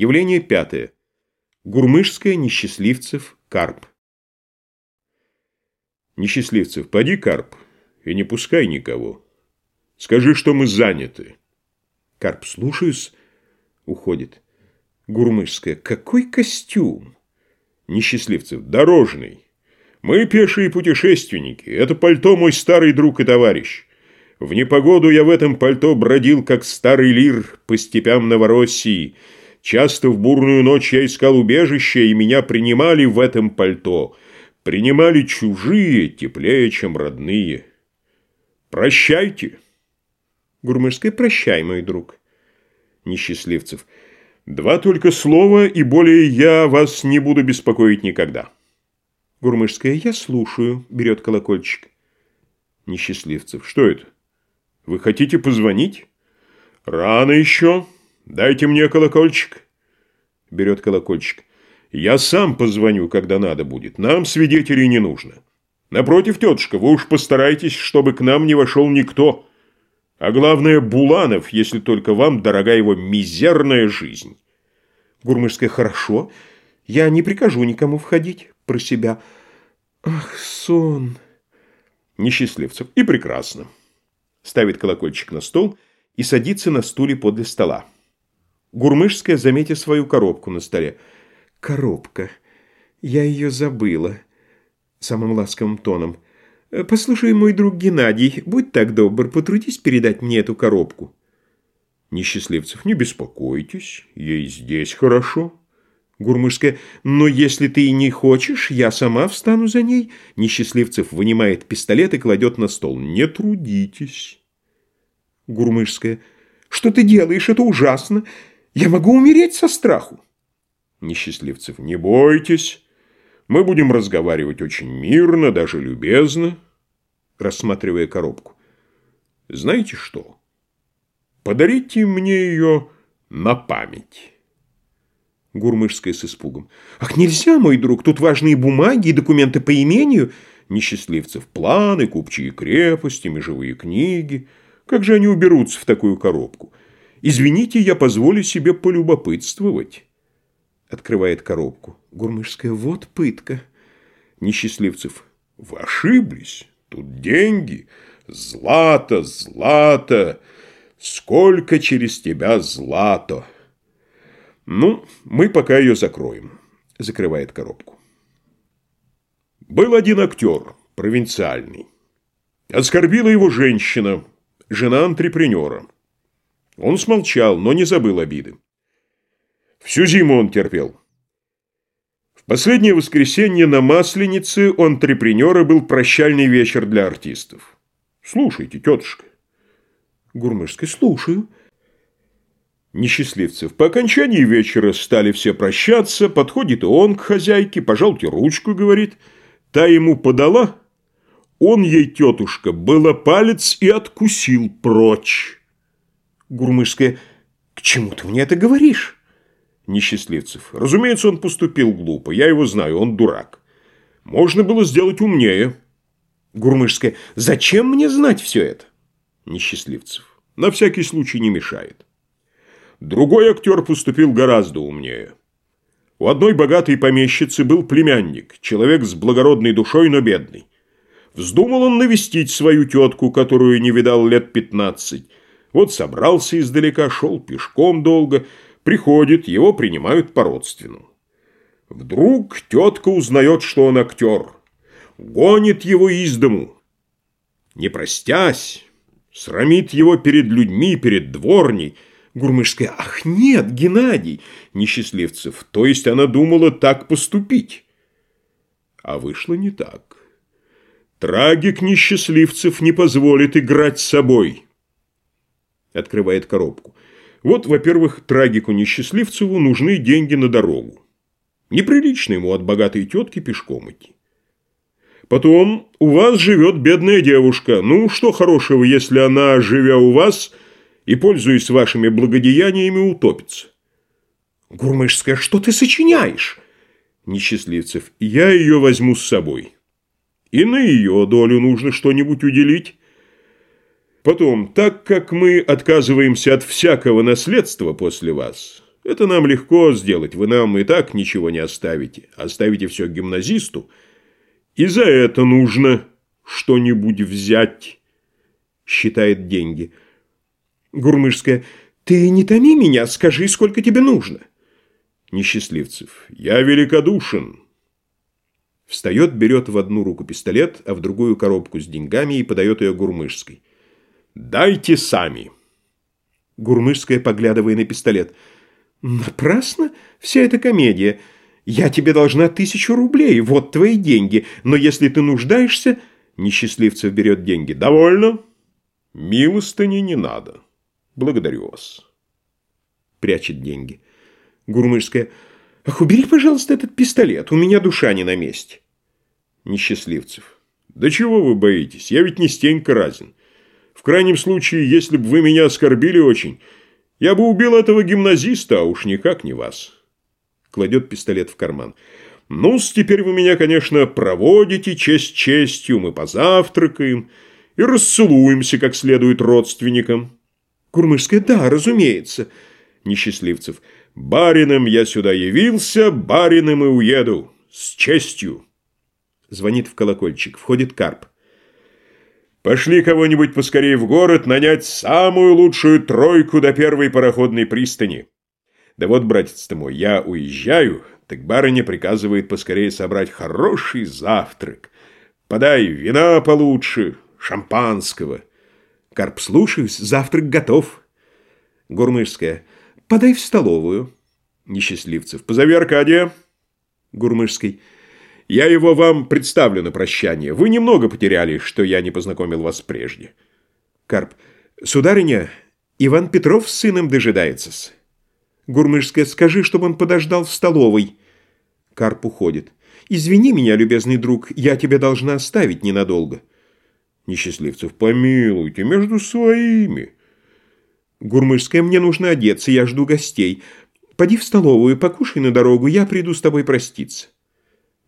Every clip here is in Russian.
Явление пятое. Гурмышская, Несчастливцев, Карп. Несчастливцев, поди, Карп, и не пускай никого. Скажи, что мы заняты. Карп, слушаюсь, уходит. Гурмышская, какой костюм? Несчастливцев, дорожный. Мы пешие путешественники. Это пальто мой старый друг и товарищ. В непогоду я в этом пальто бродил, как старый лир, по степям Новороссии. Часто в бурную ночь я искал убежище, и меня принимали в этом пальто. Принимали чужие, теплее, чем родные. Прощайте. Гурмышская, прощай, мой друг. Несчастливцев. Два только слова, и более я вас не буду беспокоить никогда. Гурмышская, я слушаю, берет колокольчик. Несчастливцев. Что это? Вы хотите позвонить? Рано еще. Дайте мне колокольчик. Берет колокольчик. Я сам позвоню, когда надо будет. Нам свидетелей не нужно. Напротив, тетушка, вы уж постарайтесь, чтобы к нам не вошел никто. А главное, Буланов, если только вам дорога его мизерная жизнь. Гурмышская, хорошо. Я не прикажу никому входить про себя. Ах, сон. Несчастливцев. И прекрасно. Ставит колокольчик на стол и садится на стуле подле стола. Гурмышская, заметив свою коробку на столе. Коробка. Я ее забыла. Самым ласковым тоном. Послушай, мой друг Геннадий, будь так добр, потрудись передать мне эту коробку. Несчастливцев, не беспокойтесь, ей здесь хорошо. Гурмышская, но если ты и не хочешь, я сама встану за ней. Несчастливцев вынимает пистолет и кладет на стол. Не трудитесь. Гурмышская, что ты делаешь? Это ужасно. Я могу умереть со страху. Несчастливцев, не бойтесь. Мы будем разговаривать очень мирно, даже любезно, рассматривая коробку. Знаете что? Подарите мне ее на память. Гурмышская с испугом. «Ах, нельзя, мой друг, тут важные бумаги и документы по имению. Несчастливцев планы, купчие крепости, межевые книги. Как же они уберутся в такую коробку? Извините, я позволю себе полюбопытствовать». Открывает коробку. Гурмышская, вот пытка. Несчастливцев, вы ошиблись. Тут деньги. Злато, злато. Сколько через тебя злато. Ну, мы пока ее закроем. Закрывает коробку. Был один актер, провинциальный. Оскорбила его женщина, жена антрепренера. Он смолчал, но не забыл обиды. Всю зиму он терпел. В последнее воскресенье на Масленице у антрепренера был прощальный вечер для артистов. Слушайте, тетушка. Гурмышская, слушаю. Несчастливцев. По окончании вечера стали все прощаться, подходит и он к хозяйке, пожалуйте ручку, говорит. Та ему подала, он ей, тетушка, было палец и откусил прочь. Гурмышская. К чему ты мне это говоришь? Несчастливцев. Разумеется, он поступил глупо, я его знаю, он дурак. Можно было сделать умнее. Гурмышская. Зачем мне знать все это? Несчастливцев. На всякий случай не мешает. Другой актер поступил гораздо умнее. У одной богатой помещицы был племянник, человек с благородной душой, но бедный. Вздумал он навестить свою тетку, которую не видал лет пятнадцать. Вот собрался издалека, шел пешком долго, приходит, его принимают по-родственному. Вдруг тетка узнает, что он актер, гонит его из дому. Не простясь, срамит его перед людьми, перед дворней – Гурмышская. Ах, нет, Геннадий. Несчастливцев. То есть она думала так поступить. А вышло не так. Трагик Несчастливцев не позволит играть с собой. Открывает коробку. Вот, во-первых, трагику Несчастливцеву нужны деньги на дорогу. Неприлично ему от богатой тетки пешком идти. Потом, у вас живет бедная девушка. Ну, что хорошего, если она, живя у вас, и, пользуясь вашими благодеяниями, утопится. Гурмышская, что ты сочиняешь? Несчастливцев, я ее возьму с собой. И на ее долю нужно что-нибудь уделить. Потом, так как мы отказываемся от всякого наследства после вас, Это нам легко сделать, вы нам и так ничего не оставите. Оставите все гимназисту. И за это нужно что-нибудь взять. Считает деньги. Гурмышская. Ты не томи меня, скажи, сколько тебе нужно. Несчастливцев. Я великодушен. Встает, берет в одну руку пистолет, а в другую коробку с деньгами и подает ее Гурмышской. «Дайте сами!» Гурмышская, поглядывая на пистолет. «Напрасно вся эта комедия. Я тебе должна тысячу рублей, вот твои деньги. Но если ты нуждаешься...» Несчастливцев берет деньги. «Довольно. Милостыни не надо. Благодарю вас». Прячет деньги. Гурмышская. «Ах, убери, пожалуйста, этот пистолет. У меня душа не на месте». Несчастливцев. «Да чего вы боитесь? Я ведь не Стенька Разин. В крайнем случае, если бы вы меня оскорбили очень, я бы убил этого гимназиста, а уж никак не вас». Кладет пистолет в карман. ну теперь вы меня, конечно, проводите честь честью, мы позавтракаем и расцелуемся как следует родственникам». Курмышская, да, разумеется. Несчастливцев. «Барином я сюда явился, барином и уеду. С честью!» Звонит в колокольчик. Входит Карп. «Пошли кого-нибудь поскорее в город нанять самую лучшую тройку до первой пароходной пристани. Да вот, братец ты мой, я уезжаю, так барыня приказывает поскорее собрать хороший завтрак. Подай вина получше, шампанского». Карп, слушаюсь, завтрак готов. Гурмышская. Подай в столовую. Несчастливцев. Позови Аркадия. Гурмышский. Я его вам представлю на прощание. Вы немного потеряли, что я не познакомил вас прежде. Карп. Сударыня, Иван Петров с сыном дожидается-с. Гурмышская. Скажи, чтобы он подождал в столовой. Карп уходит. Извини меня, любезный друг, я тебя должна оставить ненадолго. Несчастливцев. Помилуйте, между своими. Гурмышская, мне нужно одеться, я жду гостей. Поди в столовую, покушай на дорогу, я приду с тобой проститься.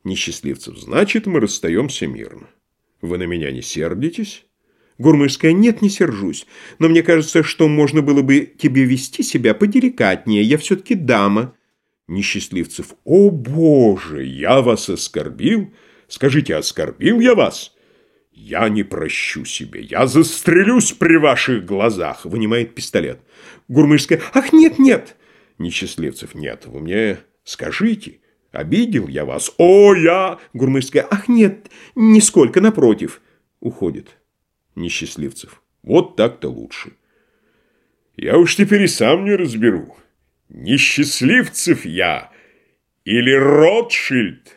Несчастливцев, значит, мы расстаемся мирно. Вы на меня не сердитесь? Гурмышская, нет, не сержусь. Но мне кажется, что можно было бы тебе вести себя поделикатнее. Я все-таки дама. Несчастливцев, о боже, я вас оскорбил? Скажите, оскорбил я вас? «Я не прощу себе, я застрелюсь при ваших глазах!» Вынимает пистолет. Гурмышская. «Ах, нет, нет!» Несчастливцев. «Нет, вы мне скажите, обидел я вас?» «О, я!» Гурмышская. «Ах, нет, нисколько, напротив!» Уходит. Несчастливцев. «Вот так-то лучше. Я уж теперь и сам не разберу, несчастливцев я или Ротшильд!»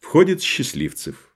Входит Счастливцев.